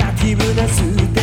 ネガティ